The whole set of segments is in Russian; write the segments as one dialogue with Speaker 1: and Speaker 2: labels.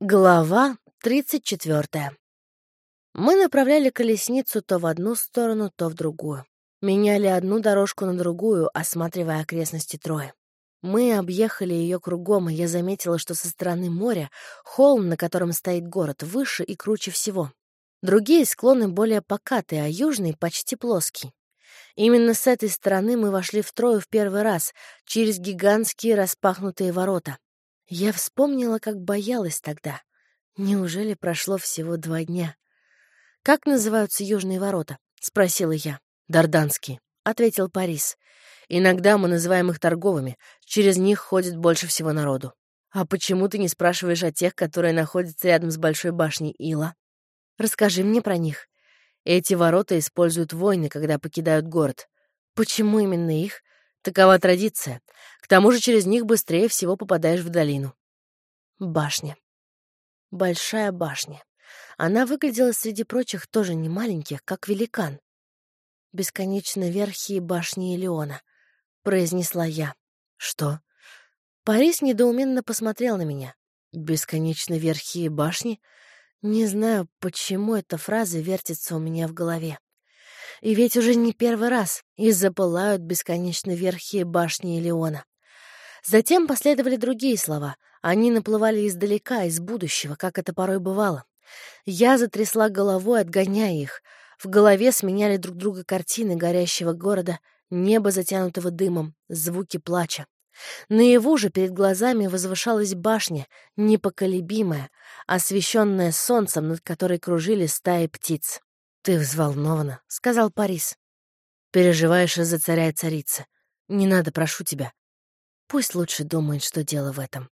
Speaker 1: Глава 34. Мы направляли колесницу то в одну сторону, то в другую. Меняли одну дорожку на другую, осматривая окрестности Трои. Мы объехали ее кругом, и я заметила, что со стороны моря холм, на котором стоит город, выше и круче всего. Другие склоны более покатые, а южный почти плоский. Именно с этой стороны мы вошли в Трою в первый раз, через гигантские распахнутые ворота. Я вспомнила, как боялась тогда. Неужели прошло всего два дня? «Как называются южные ворота?» — спросила я. «Дарданские», — ответил Парис. «Иногда мы называем их торговыми. Через них ходит больше всего народу». «А почему ты не спрашиваешь о тех, которые находятся рядом с большой башней Ила?» «Расскажи мне про них». Эти ворота используют воины, когда покидают город. Почему именно их? Такова традиция. К тому же через них быстрее всего попадаешь в долину. Башня. Большая башня. Она выглядела среди прочих тоже не маленьких, как великан. «Бесконечно верхи башни Элеона», — произнесла я. «Что?» Парис недоуменно посмотрел на меня. «Бесконечно верхи башни?» Не знаю, почему эта фраза вертится у меня в голове. И ведь уже не первый раз и запылают бесконечно верхи башни Элеона. Затем последовали другие слова. Они наплывали издалека, из будущего, как это порой бывало. Я затрясла головой, отгоняя их. В голове сменяли друг друга картины горящего города, небо, затянутого дымом, звуки плача. Наяву же перед глазами возвышалась башня, непоколебимая, освещенная солнцем, над которой кружили стаи птиц. «Ты взволнована», — сказал Парис. «Переживаешь из-за царя и царицы. Не надо, прошу тебя. Пусть лучше думает, что дело в этом.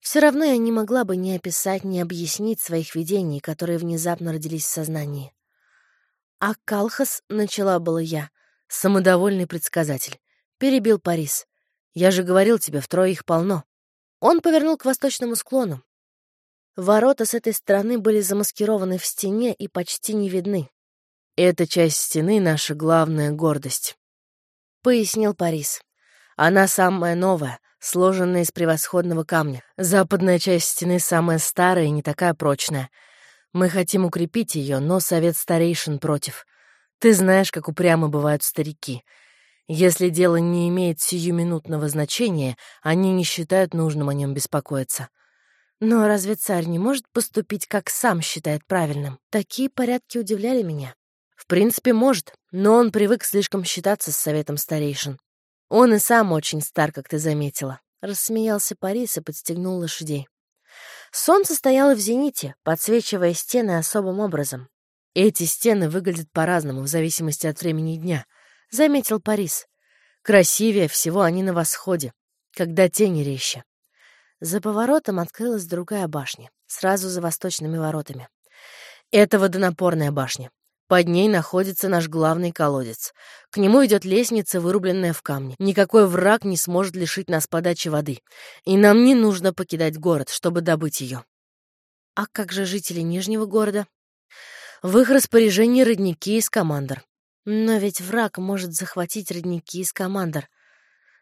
Speaker 1: Все равно я не могла бы ни описать, ни объяснить своих видений, которые внезапно родились в сознании. А Калхас начала было я, самодовольный предсказатель. Перебил Парис. Я же говорил тебе, втрое их полно. Он повернул к восточному склону. Ворота с этой стороны были замаскированы в стене и почти не видны. «Эта часть стены — наша главная гордость», — пояснил Парис. «Она самая новая, сложенная из превосходного камня. Западная часть стены самая старая и не такая прочная. Мы хотим укрепить ее, но совет старейшин против. Ты знаешь, как упрямы бывают старики. Если дело не имеет сиюминутного значения, они не считают нужным о нем беспокоиться. Но разве царь не может поступить, как сам считает правильным? Такие порядки удивляли меня. Принципе, может, но он привык слишком считаться с советом старейшин. Он и сам очень стар, как ты заметила. Рассмеялся Парис и подстегнул лошадей. Солнце стояло в зените, подсвечивая стены особым образом. Эти стены выглядят по-разному, в зависимости от времени дня, — заметил Парис. Красивее всего они на восходе, когда тени резче. За поворотом открылась другая башня, сразу за восточными воротами. Это водонапорная башня. Под ней находится наш главный колодец. К нему идет лестница, вырубленная в камне. Никакой враг не сможет лишить нас подачи воды. И нам не нужно покидать город, чтобы добыть ее. А как же жители Нижнего города? В их распоряжении родники из командор. Но ведь враг может захватить родники из командор.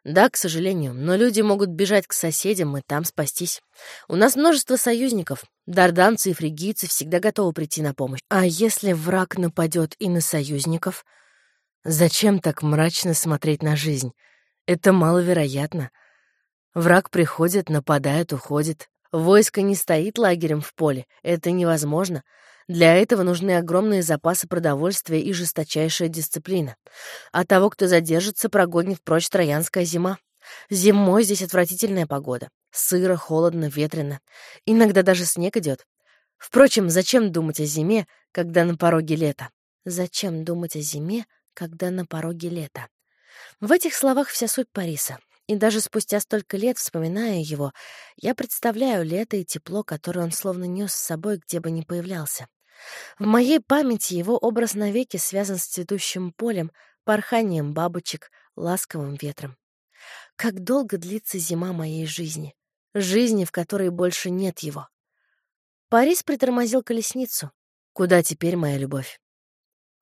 Speaker 1: Да, к сожалению, но люди могут бежать к соседям и там спастись. У нас множество союзников. Дарданцы и фригийцы всегда готовы прийти на помощь. А если враг нападет и на союзников? Зачем так мрачно смотреть на жизнь? Это маловероятно. Враг приходит, нападает, уходит. Войско не стоит лагерем в поле. Это невозможно. Для этого нужны огромные запасы продовольствия и жесточайшая дисциплина. А того, кто задержится, прогонит прочь троянская зима. Зимой здесь отвратительная погода. Сыро, холодно, ветрено. Иногда даже снег идет. Впрочем, зачем думать о зиме, когда на пороге лета? Зачем думать о зиме, когда на пороге лета? В этих словах вся суть Париса. И даже спустя столько лет, вспоминая его, я представляю лето и тепло, которое он словно нес с собой, где бы ни появлялся. В моей памяти его образ навеки связан с цветущим полем, порханием бабочек, ласковым ветром. Как долго длится зима моей жизни, жизни, в которой больше нет его. Парис притормозил колесницу. Куда теперь моя любовь?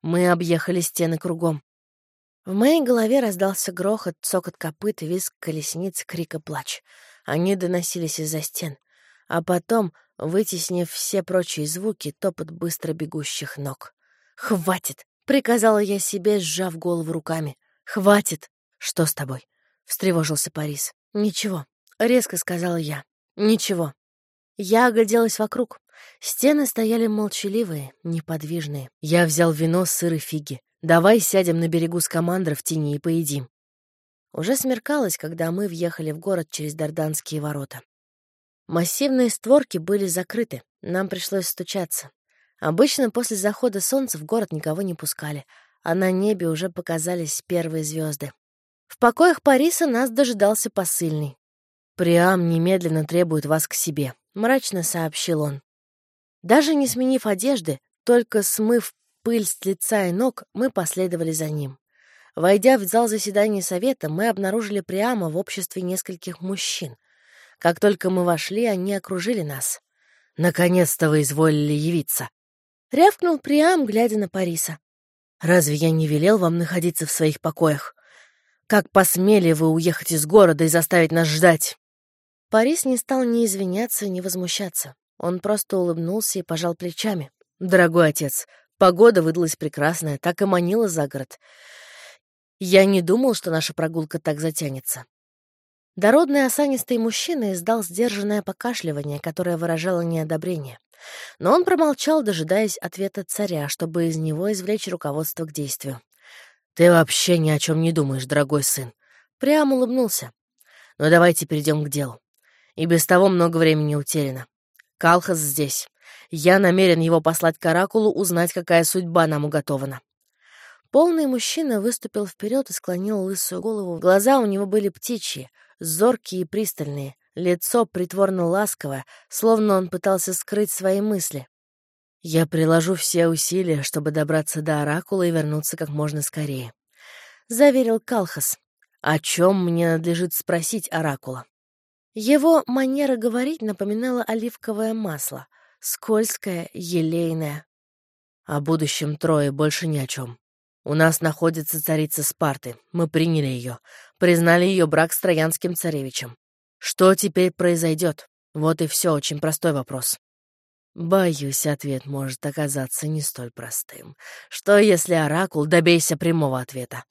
Speaker 1: Мы объехали стены кругом. В моей голове раздался грохот, цокот копыт, визг колесниц, крик и плач. Они доносились из-за стен. А потом вытеснив все прочие звуки, топот быстро бегущих ног. «Хватит!» — приказала я себе, сжав голову руками. «Хватит!» «Что с тобой?» — встревожился Парис. «Ничего», — резко сказала я. «Ничего». Я огляделась вокруг. Стены стояли молчаливые, неподвижные. Я взял вино, сыр и фиги. Давай сядем на берегу с командой в тени и поедим. Уже смеркалось, когда мы въехали в город через Дарданские ворота. Массивные створки были закрыты, нам пришлось стучаться. Обычно после захода солнца в город никого не пускали, а на небе уже показались первые звезды. В покоях Париса нас дожидался посыльный. «Приам немедленно требует вас к себе», — мрачно сообщил он. Даже не сменив одежды, только смыв пыль с лица и ног, мы последовали за ним. Войдя в зал заседания совета, мы обнаружили Приама в обществе нескольких мужчин. Как только мы вошли, они окружили нас. «Наконец-то вы изволили явиться!» Рявкнул Приам, глядя на Париса. «Разве я не велел вам находиться в своих покоях? Как посмели вы уехать из города и заставить нас ждать?» Парис не стал ни извиняться, ни возмущаться. Он просто улыбнулся и пожал плечами. «Дорогой отец, погода выдалась прекрасная, так и манила за город. Я не думал, что наша прогулка так затянется. Дородный осанистый мужчина издал сдержанное покашливание, которое выражало неодобрение. Но он промолчал, дожидаясь ответа царя, чтобы из него извлечь руководство к действию. «Ты вообще ни о чем не думаешь, дорогой сын». Прямо улыбнулся. «Но давайте перейдем к делу. И без того много времени утеряно. Калхас здесь. Я намерен его послать к Оракулу, узнать, какая судьба нам уготована. Полный мужчина выступил вперед и склонил лысую голову. Глаза у него были птичьи, зоркие и пристальные, лицо притворно ласковое, словно он пытался скрыть свои мысли. «Я приложу все усилия, чтобы добраться до Оракула и вернуться как можно скорее», — заверил Калхас. «О чем мне надлежит спросить Оракула?» Его манера говорить напоминала оливковое масло, скользкое, елейное. О будущем трое больше ни о чем. У нас находится царица Спарты. Мы приняли ее. Признали ее брак с Троянским царевичем. Что теперь произойдет? Вот и все, очень простой вопрос. Боюсь, ответ может оказаться не столь простым. Что, если оракул, добейся прямого ответа?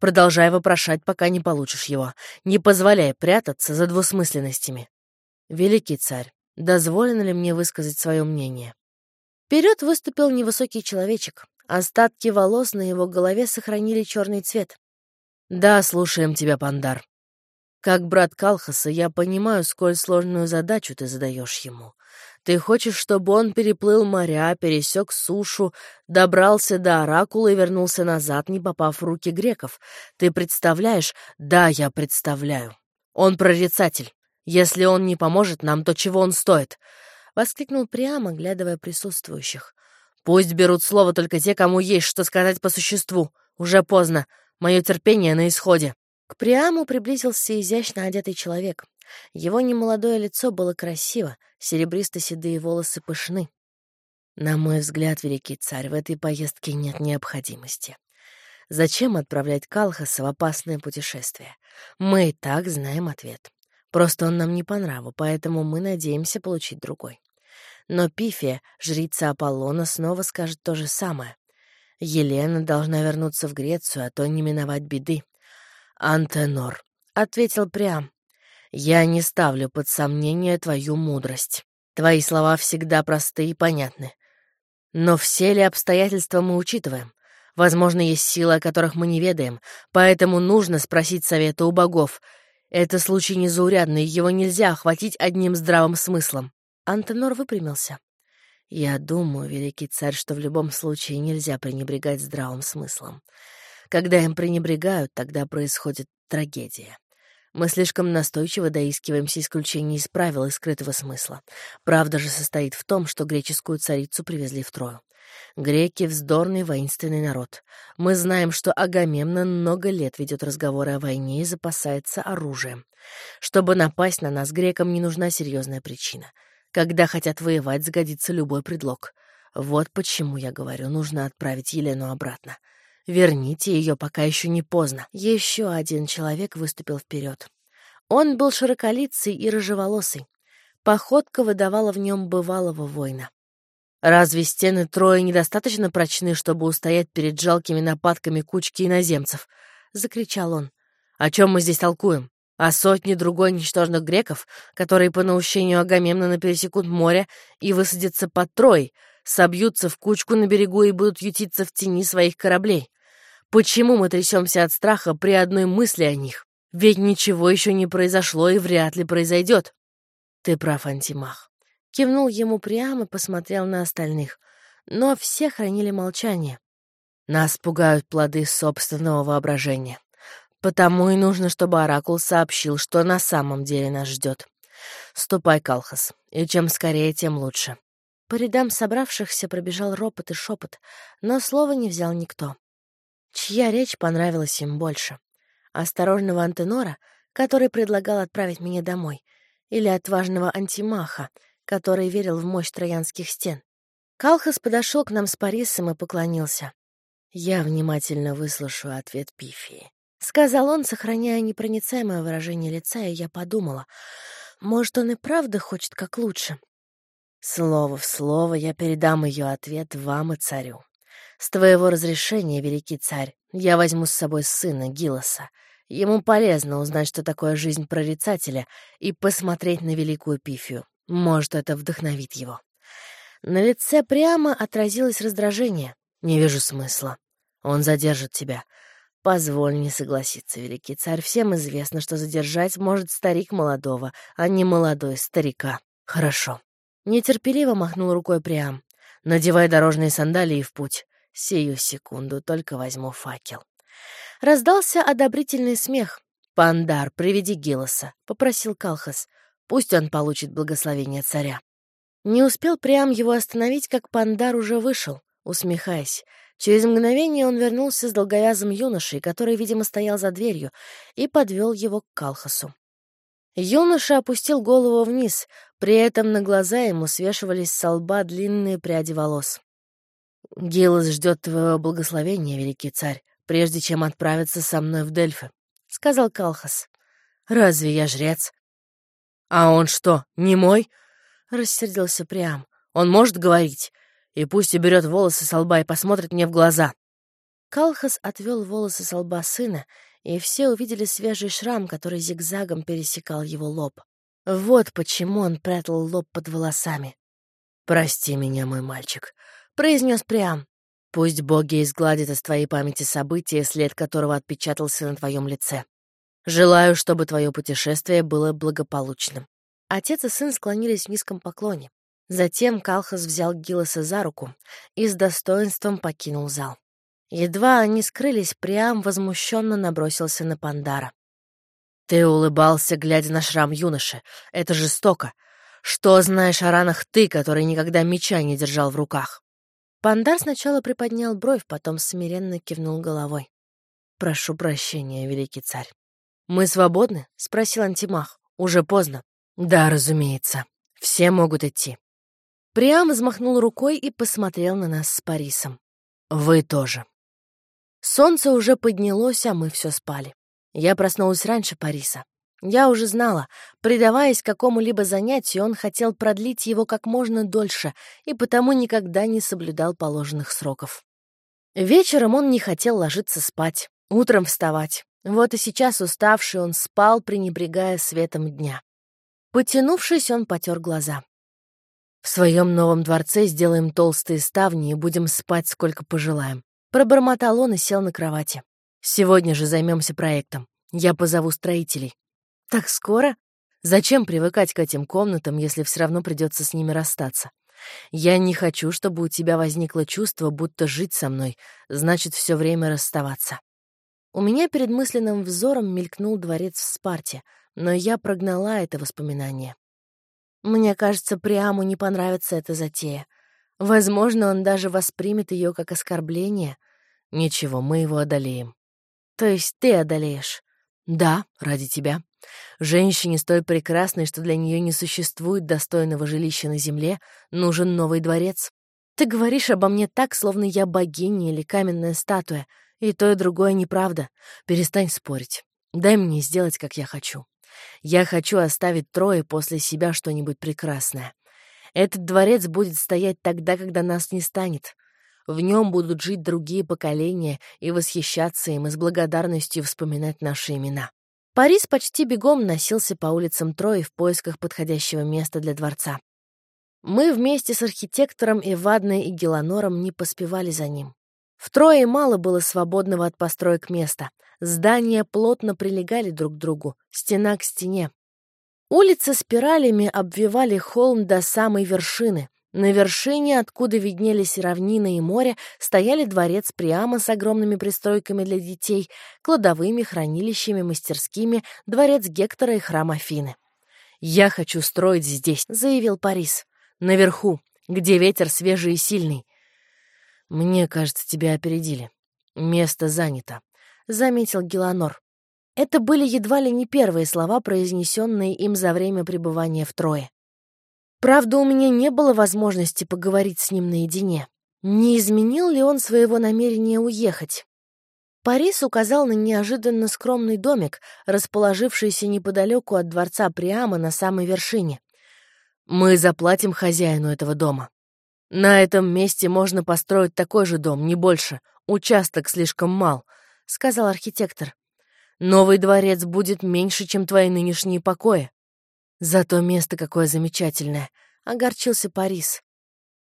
Speaker 1: Продолжай вопрошать, пока не получишь его. Не позволяй прятаться за двусмысленностями. Великий царь, дозволено ли мне высказать свое мнение? Вперед выступил невысокий человечек. Остатки волос на его голове сохранили черный цвет. «Да, слушаем тебя, Пандар. Как брат Калхаса, я понимаю, сколь сложную задачу ты задаешь ему. Ты хочешь, чтобы он переплыл моря, пересек сушу, добрался до Оракула и вернулся назад, не попав в руки греков. Ты представляешь? Да, я представляю. Он прорицатель. Если он не поможет нам, то чего он стоит?» — воскликнул прямо, глядывая присутствующих. Пусть берут слово только те, кому есть что сказать по существу. Уже поздно. Мое терпение на исходе. К Приаму приблизился изящно одетый человек. Его немолодое лицо было красиво, серебристо-седые волосы пышны. На мой взгляд, великий царь, в этой поездке нет необходимости. Зачем отправлять Калхаса в опасное путешествие? Мы и так знаем ответ. Просто он нам не по нраву, поэтому мы надеемся получить другой. Но Пифия, жрица Аполлона, снова скажет то же самое. Елена должна вернуться в Грецию, а то не миновать беды. «Антенор», — ответил Приам, — «я не ставлю под сомнение твою мудрость. Твои слова всегда просты и понятны. Но все ли обстоятельства мы учитываем? Возможно, есть силы, о которых мы не ведаем, поэтому нужно спросить совета у богов. Это случай незаурядный, его нельзя охватить одним здравым смыслом. Антенор выпрямился. «Я думаю, великий царь, что в любом случае нельзя пренебрегать здравым смыслом. Когда им пренебрегают, тогда происходит трагедия. Мы слишком настойчиво доискиваемся исключений из правил и скрытого смысла. Правда же состоит в том, что греческую царицу привезли в Трою. Греки — вздорный воинственный народ. Мы знаем, что Агамемнон много лет ведет разговоры о войне и запасается оружием. Чтобы напасть на нас, грекам не нужна серьезная причина — когда хотят воевать, сгодится любой предлог. Вот почему я говорю, нужно отправить Елену обратно. Верните ее, пока еще не поздно. Еще один человек выступил вперед. Он был широколицый и рыжеволосый. Походка выдавала в нем бывалого воина. Разве стены Трои недостаточно прочны, чтобы устоять перед жалкими нападками кучки иноземцев? — закричал он. «О чем мы здесь толкуем? О сотне другой ничтожных греков, которые по наущению Агамемнона пересекут море и высадятся под Трой, собьются в кучку на берегу и будут ютиться в тени своих кораблей. Почему мы трясемся от страха при одной мысли о них? Ведь ничего еще не произошло и вряд ли произойдет. Ты прав, Антимах. Кивнул ему прямо, посмотрел на остальных. Но все хранили молчание. Нас пугают плоды собственного воображения. Потому и нужно, чтобы Оракул сообщил, что на самом деле нас ждет. Ступай, Калхас, и чем скорее, тем лучше. По рядам собравшихся пробежал ропот и шепот, но слова не взял никто. Чья речь понравилась им больше? Осторожного антенора, который предлагал отправить меня домой, или отважного антимаха, который верил в мощь троянских стен? Калхас подошел к нам с Парисом и поклонился. «Я внимательно выслушаю ответ Пифии», — сказал он, сохраняя непроницаемое выражение лица, и я подумала, может, он и правда хочет как лучше. Слово в слово я передам ее ответ вам и царю. С твоего разрешения, великий царь, я возьму с собой сына Гилоса. Ему полезно узнать, что такое жизнь прорицателя, и посмотреть на великую пифию. Может, это вдохновит его. На лице прямо отразилось раздражение. Не вижу смысла. Он задержит тебя. Позволь не согласиться, великий царь. Всем известно, что задержать может старик молодого, а не молодой старика. Хорошо. Нетерпеливо махнул рукой Приам. Надевай дорожные сандалии в путь. Сию секунду только возьму факел. Раздался одобрительный смех. «Пандар, приведи Гилоса», — попросил Калхас. «Пусть он получит благословение царя». Не успел Приам его остановить, как Пандар уже вышел, усмехаясь. Через мгновение он вернулся с долговязым юношей, который, видимо, стоял за дверью, и подвел его к Калхасу. Юноша опустил голову вниз, при этом на глаза ему свешивались со лба длинные пряди волос. «Гилос ждет твоего благословения, великий царь, прежде чем отправиться со мной в Дельфы», — сказал Калхас. «Разве я жрец?» «А он что, не мой?» — рассердился Приам. «Он может говорить? И пусть уберет волосы со лба и посмотрит мне в глаза». Калхас отвел волосы со лба сына, и все увидели свежий шрам, который зигзагом пересекал его лоб. Вот почему он прятал лоб под волосами. «Прости меня, мой мальчик», — произнес Приам. «Пусть боги изгладят из твоей памяти события, след которого отпечатался на твоем лице. Желаю, чтобы твое путешествие было благополучным». Отец и сын склонились в низком поклоне. Затем Калхас взял Гилоса за руку и с достоинством покинул зал. Едва они скрылись, Приам возмущенно набросился на Пандара. «Ты улыбался, глядя на шрам юноши. Это жестоко. Что знаешь о ранах ты, который никогда меча не держал в руках?» Пандар сначала приподнял бровь, потом смиренно кивнул головой. «Прошу прощения, великий царь». «Мы свободны?» — спросил Антимах. «Уже поздно». «Да, разумеется. Все могут идти». Приам взмахнул рукой и посмотрел на нас с Парисом. «Вы тоже». Солнце уже поднялось, а мы все спали. Я проснулась раньше Париса. Я уже знала, предаваясь какому-либо занятию, он хотел продлить его как можно дольше и потому никогда не соблюдал положенных сроков. Вечером он не хотел ложиться спать, утром вставать. Вот и сейчас уставший он спал, пренебрегая светом дня. Потянувшись, он потер глаза. «В своем новом дворце сделаем толстые ставни и будем спать, сколько пожелаем. Пробормотал он и сел на кровати. «Сегодня же займемся проектом. Я позову строителей». «Так скоро? Зачем привыкать к этим комнатам, если все равно придется с ними расстаться? Я не хочу, чтобы у тебя возникло чувство, будто жить со мной значит все время расставаться». У меня перед мысленным взором мелькнул дворец в Спарте, но я прогнала это воспоминание. Мне кажется, Приаму не понравится эта затея. Возможно, он даже воспримет ее как оскорбление. Ничего, мы его одолеем. То есть ты одолеешь? Да, ради тебя. Женщине столь прекрасной, что для нее не существует достойного жилища на земле, нужен новый дворец. Ты говоришь обо мне так, словно я богиня или каменная статуя, и то и другое неправда. Перестань спорить. Дай мне сделать, как я хочу. Я хочу оставить Трое после себя что-нибудь прекрасное. Этот дворец будет стоять тогда, когда нас не станет. В нем будут жить другие поколения и восхищаться им, и с благодарностью вспоминать наши имена. Парис почти бегом носился по улицам Трои в поисках подходящего места для дворца. Мы вместе с архитектором Эвадной и Геланором не поспевали за ним. Втрое мало было свободного от построек места. Здания плотно прилегали друг к другу, стена к стене. Улицы спиралями обвивали холм до самой вершины. На вершине, откуда виднелись равнины и море, стояли дворец прямо с огромными пристройками для детей, кладовыми, хранилищами, мастерскими, дворец Гектора и храм Афины. «Я хочу строить здесь», — заявил Парис. «Наверху, где ветер свежий и сильный. «Мне кажется, тебя опередили. Место занято», — заметил Геланор. Это были едва ли не первые слова, произнесенные им за время пребывания в Трое. Правда, у меня не было возможности поговорить с ним наедине. Не изменил ли он своего намерения уехать? Парис указал на неожиданно скромный домик, расположившийся неподалеку от дворца Приама на самой вершине. «Мы заплатим хозяину этого дома», «На этом месте можно построить такой же дом, не больше. Участок слишком мал», — сказал архитектор. «Новый дворец будет меньше, чем твои нынешние покои». «Зато место какое замечательное», — огорчился Парис.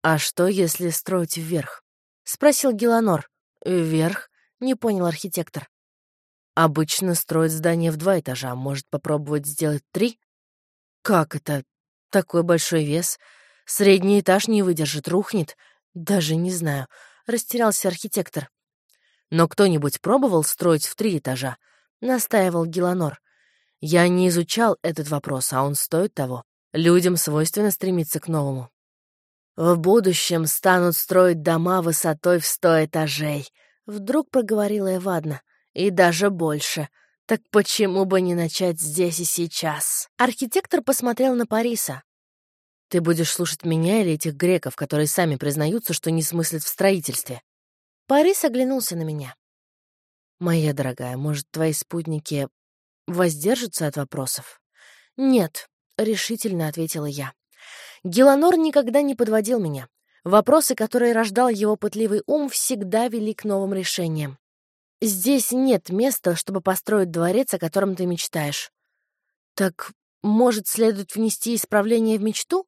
Speaker 1: «А что, если строить вверх?» — спросил Геланор. «Вверх?» — не понял архитектор. «Обычно строят здание в два этажа, может попробовать сделать три?» «Как это? Такой большой вес?» Средний этаж не выдержит, рухнет. Даже не знаю. Растерялся архитектор. Но кто-нибудь пробовал строить в три этажа? Настаивал Геланор. Я не изучал этот вопрос, а он стоит того. Людям свойственно стремиться к новому. В будущем станут строить дома высотой в сто этажей. Вдруг проговорила Эвадна. И даже больше. Так почему бы не начать здесь и сейчас? Архитектор посмотрел на Париса. Ты будешь слушать меня или этих греков, которые сами признаются, что не смыслят в строительстве?» Парис оглянулся на меня. «Моя дорогая, может, твои спутники воздержатся от вопросов?» «Нет», — решительно ответила я. Геланор никогда не подводил меня. Вопросы, которые рождал его пытливый ум, всегда вели к новым решениям. «Здесь нет места, чтобы построить дворец, о котором ты мечтаешь». «Так, может, следует внести исправление в мечту?»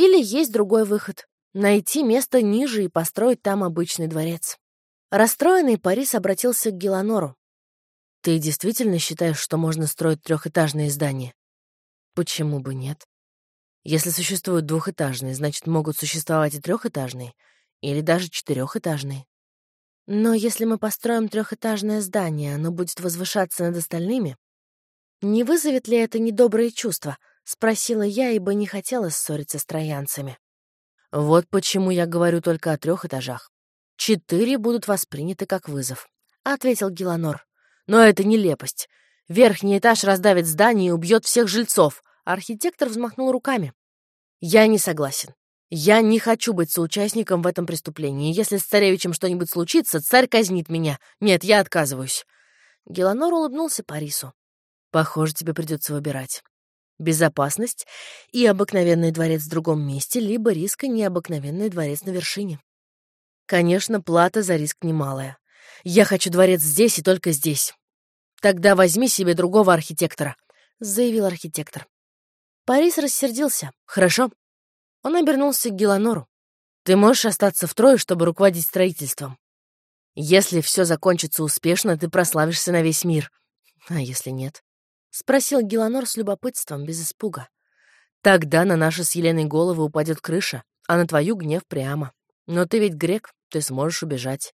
Speaker 1: Или есть другой выход — найти место ниже и построить там обычный дворец. Расстроенный Парис обратился к Геланору. «Ты действительно считаешь, что можно строить трехэтажные здания?» «Почему бы нет? Если существуют двухэтажные, значит, могут существовать и трехэтажные, или даже четырехэтажные. Но если мы построим трехэтажное здание, оно будет возвышаться над остальными, не вызовет ли это недобрые чувства, — спросила я, ибо не хотела ссориться с троянцами. «Вот почему я говорю только о трех этажах. Четыре будут восприняты как вызов», — ответил Геланор. «Но это нелепость. Верхний этаж раздавит здание и убьет всех жильцов». Архитектор взмахнул руками. «Я не согласен. Я не хочу быть соучастником в этом преступлении. Если с царевичем что-нибудь случится, царь казнит меня. Нет, я отказываюсь». Геланор улыбнулся Парису. «Похоже, тебе придется выбирать безопасность и обыкновенный дворец в другом месте, либо риск и необыкновенный дворец на вершине. Конечно, плата за риск немалая. Я хочу дворец здесь и только здесь. Тогда возьми себе другого архитектора, заявил архитектор. Парис рассердился. Хорошо. Он обернулся к Геланору. Ты можешь остаться втрое, чтобы руководить строительством. Если все закончится успешно, ты прославишься на весь мир. А если нет? — спросил Геланор с любопытством, без испуга. «Тогда на наши с Еленой головы упадет крыша, а на твою гнев прямо. Но ты ведь грек, ты сможешь убежать».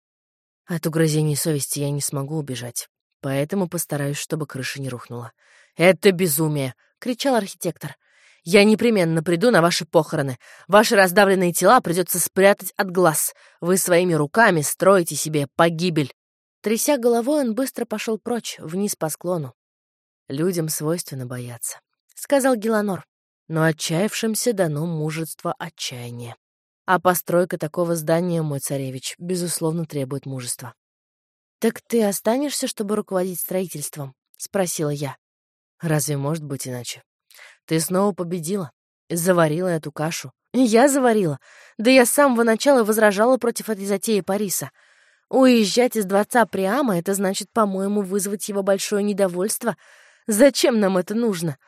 Speaker 1: От угрызений совести я не смогу убежать, поэтому постараюсь, чтобы крыша не рухнула. «Это безумие!» — кричал архитектор. «Я непременно приду на ваши похороны. Ваши раздавленные тела придется спрятать от глаз. Вы своими руками строите себе погибель». Тряся головой, он быстро пошел прочь, вниз по склону. Людям свойственно бояться, — сказал Геланор. Но отчаявшимся дано мужество отчаяния. А постройка такого здания, мой царевич, безусловно, требует мужества. «Так ты останешься, чтобы руководить строительством?» — спросила я. Разве может быть иначе? Ты снова победила. Заварила эту кашу. Я заварила. Да я с самого начала возражала против этой затеи Париса. Уезжать из дворца Приама — это значит, по-моему, вызвать его большое недовольство. Зачем нам это нужно?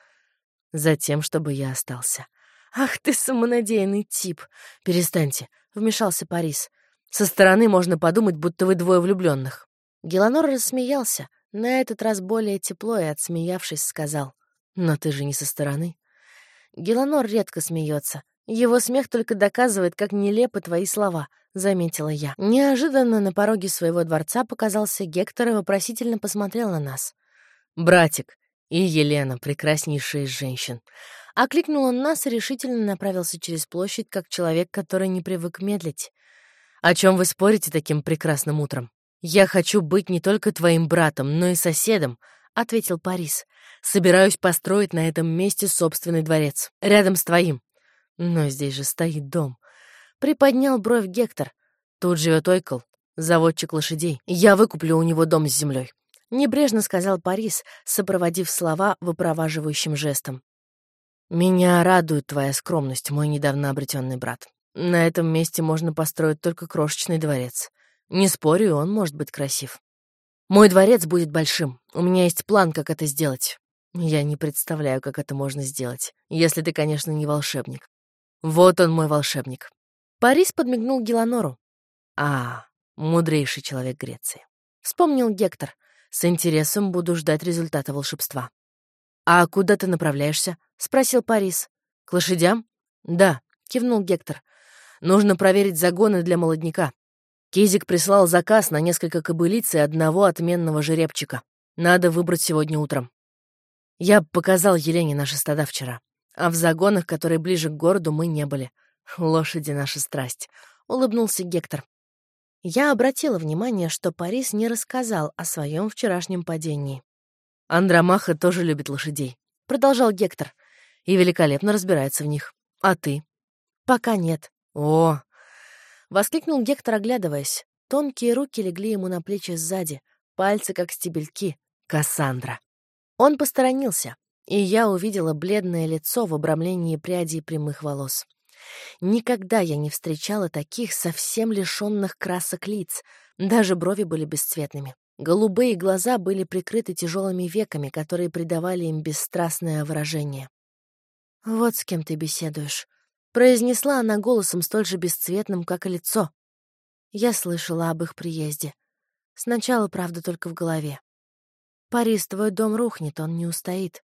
Speaker 1: Затем, чтобы я остался. Ах ты самонадеянный тип. Перестаньте, — вмешался Парис. Со стороны можно подумать, будто вы двое влюбленных. Геланор рассмеялся, на этот раз более тепло и, отсмеявшись, сказал. «Но ты же не со стороны». Геланор редко смеется. Его смех только доказывает, как нелепы твои слова, — заметила я. Неожиданно на пороге своего дворца показался Гектор и вопросительно посмотрел на нас. «Братик и Елена, прекраснейшая из женщин». Окликнул он нас и решительно направился через площадь, как человек, который не привык медлить. «О чем вы спорите таким прекрасным утром?» «Я хочу быть не только твоим братом, но и соседом», — ответил Парис. «Собираюсь построить на этом месте собственный дворец, рядом с твоим. Но здесь же стоит дом». Приподнял бровь Гектор. Тут живет Ойкл, заводчик лошадей. Я выкуплю у него дом с землей. Небрежно сказал Парис, сопроводив слова выпроваживающим жестом. «Меня радует твоя скромность, мой недавно обретенный брат. На этом месте можно построить только крошечный дворец. Не спорю, он может быть красив. Мой дворец будет большим. У меня есть план, как это сделать. Я не представляю, как это можно сделать, если ты, конечно, не волшебник. Вот он, мой волшебник. Парис подмигнул Геланору. А, мудрейший человек Греции. Вспомнил Гектор. С интересом буду ждать результата волшебства. «А куда ты направляешься?» — спросил Парис. «К лошадям?» «Да», — кивнул Гектор. «Нужно проверить загоны для молодняка. Кизик прислал заказ на несколько кобылиц и одного отменного жеребчика. Надо выбрать сегодня утром. Я показал Елене наши стада вчера. А в загонах, которые ближе к городу, мы не были. Лошади — наша страсть. Улыбнулся Гектор. Я обратила внимание, что Парис не рассказал о своем вчерашнем падении. «Андромаха тоже любит лошадей», — продолжал Гектор, «и великолепно разбирается в них. А ты?» «Пока нет». «О, Воскликнул Гектор, оглядываясь. Тонкие руки легли ему на плечи сзади, пальцы как стебельки. Кассандра. Он посторонился, и я увидела бледное лицо в обрамлении прядей прямых волос. Никогда я не встречала таких совсем лишенных красок лиц, даже брови были бесцветными. Голубые глаза были прикрыты тяжелыми веками, которые придавали им бесстрастное выражение. «Вот с кем ты беседуешь», Произнесла она голосом столь же бесцветным, как и лицо. Я слышала об их приезде. Сначала, правда, только в голове. «Парис, твой дом рухнет, он не устоит».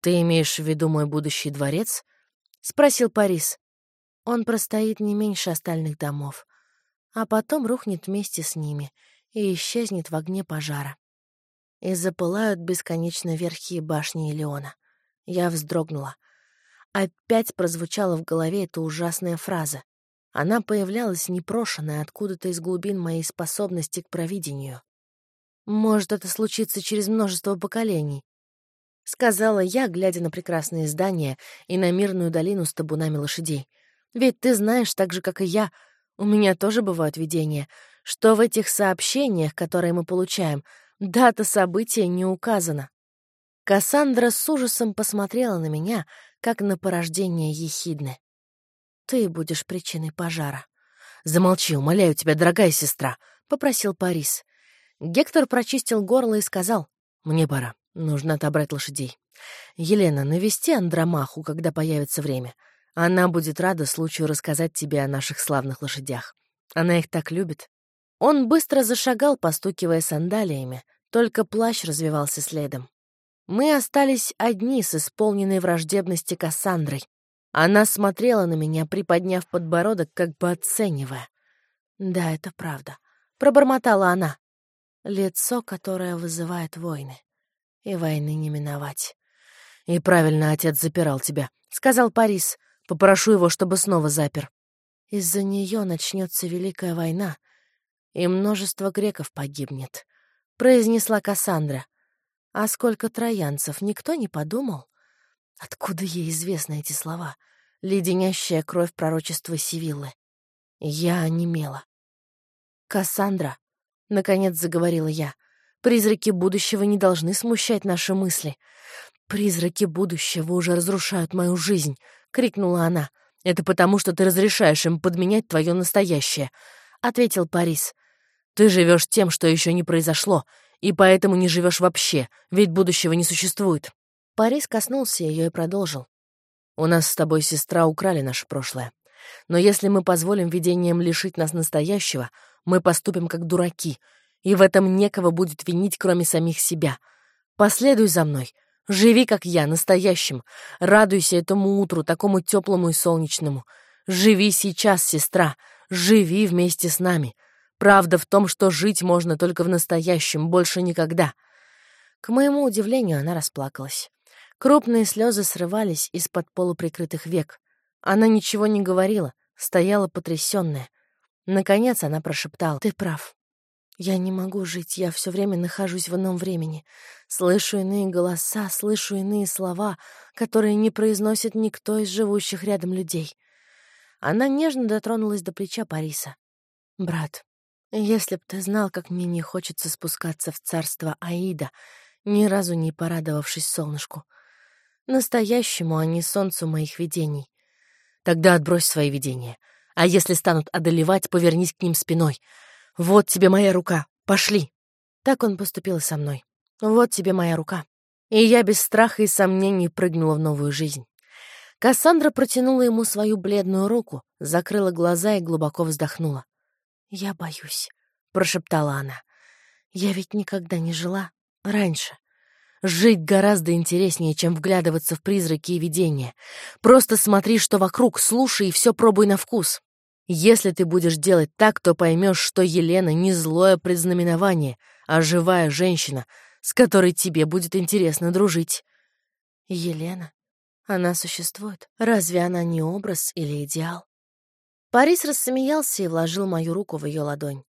Speaker 1: «Ты имеешь в виду мой будущий дворец?» — спросил Парис. «Он простоит не меньше остальных домов, а потом рухнет вместе с ними и исчезнет в огне пожара. И запылают бесконечно верхи башни Элеона. Я вздрогнула. Опять прозвучала в голове эта ужасная фраза. Она появлялась непрошенная откуда-то из глубин моей способности к провидению. «Может, это случится через множество поколений», — сказала я, глядя на прекрасные здания и на мирную долину с табунами лошадей. «Ведь ты знаешь, так же, как и я, у меня тоже бывают видения, что в этих сообщениях, которые мы получаем, дата события не указана». Кассандра с ужасом посмотрела на меня, как на порождение ехидны. «Ты будешь причиной пожара». «Замолчи, умоляю тебя, дорогая сестра», — попросил Парис. Гектор прочистил горло и сказал, «Мне пора, нужно отобрать лошадей. Елена, навести Андромаху, когда появится время. Она будет рада случаю рассказать тебе о наших славных лошадях. Она их так любит». Он быстро зашагал, постукивая сандалиями, только плащ развивался следом. Мы остались одни с исполненной враждебности Кассандрой. Она смотрела на меня, приподняв подбородок, как бы оценивая. «Да, это правда», — пробормотала она. «Лицо, которое вызывает войны. И войны не миновать». «И правильно отец запирал тебя», — сказал Парис. «Попрошу его, чтобы снова запер». «Из-за нее начнется Великая война, и множество греков погибнет», — произнесла Кассандра. А сколько троянцев, никто не подумал? Откуда ей известны эти слова? Леденящая кровь пророчества Сивиллы. Я онемела. «Кассандра», — наконец заговорила я, — «призраки будущего не должны смущать наши мысли. «Призраки будущего уже разрушают мою жизнь!» — крикнула она. «Это потому, что ты разрешаешь им подменять твое настоящее», — ответил Парис. «Ты живешь тем, что еще не произошло, и поэтому не живешь вообще, ведь будущего не существует». Парис коснулся ее и продолжил. «У нас с тобой, сестра, украли наше прошлое. Но если мы позволим видениям лишить нас настоящего, мы поступим как дураки, и в этом некого будет винить, кроме самих себя. Последуй за мной, живи, как я, настоящим, радуйся этому утру, такому теплому и солнечному. Живи сейчас, сестра, живи вместе с нами. Правда в том, что жить можно только в настоящем, больше никогда. К моему удивлению, она расплакалась. Крупные слезы срывались из-под полуприкрытых век. Она ничего не говорила, стояла потрясённая. Наконец она прошептала. «Ты прав. Я не могу жить, я все время нахожусь в ином времени. Слышу иные голоса, слышу иные слова, которые не произносит никто из живущих рядом людей». Она нежно дотронулась до плеча Париса. «Брат, если б ты знал, как мне не хочется спускаться в царство Аида, ни разу не порадовавшись солнышку. Настоящему, а не солнцу моих видений. Тогда отбрось свои видения. А если станут одолевать, повернись к ним спиной. Вот тебе моя рука. Пошли. Так он поступил со мной. Вот тебе моя рука. И я без страха и сомнений прыгнула в новую жизнь. Кассандра протянула ему свою бледную руку, закрыла глаза и глубоко вздохнула. «Я боюсь», — прошептала она. «Я ведь никогда не жила раньше. Жить гораздо интереснее, чем вглядываться в призраки и видения. Просто смотри, что вокруг, слушай и все пробуй на вкус. Если ты будешь делать так, то поймешь, что Елена не злое предзнаменование, а живая женщина, с которой тебе будет интересно дружить. Елена? Она существует. Разве она не образ или идеал? Парис рассмеялся и вложил мою руку в ее ладонь.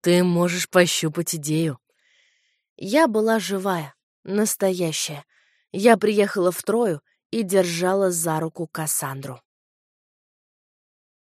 Speaker 1: Ты можешь пощупать идею. Я была живая, Настоящая. Я приехала в Трою и держала за руку Кассандру.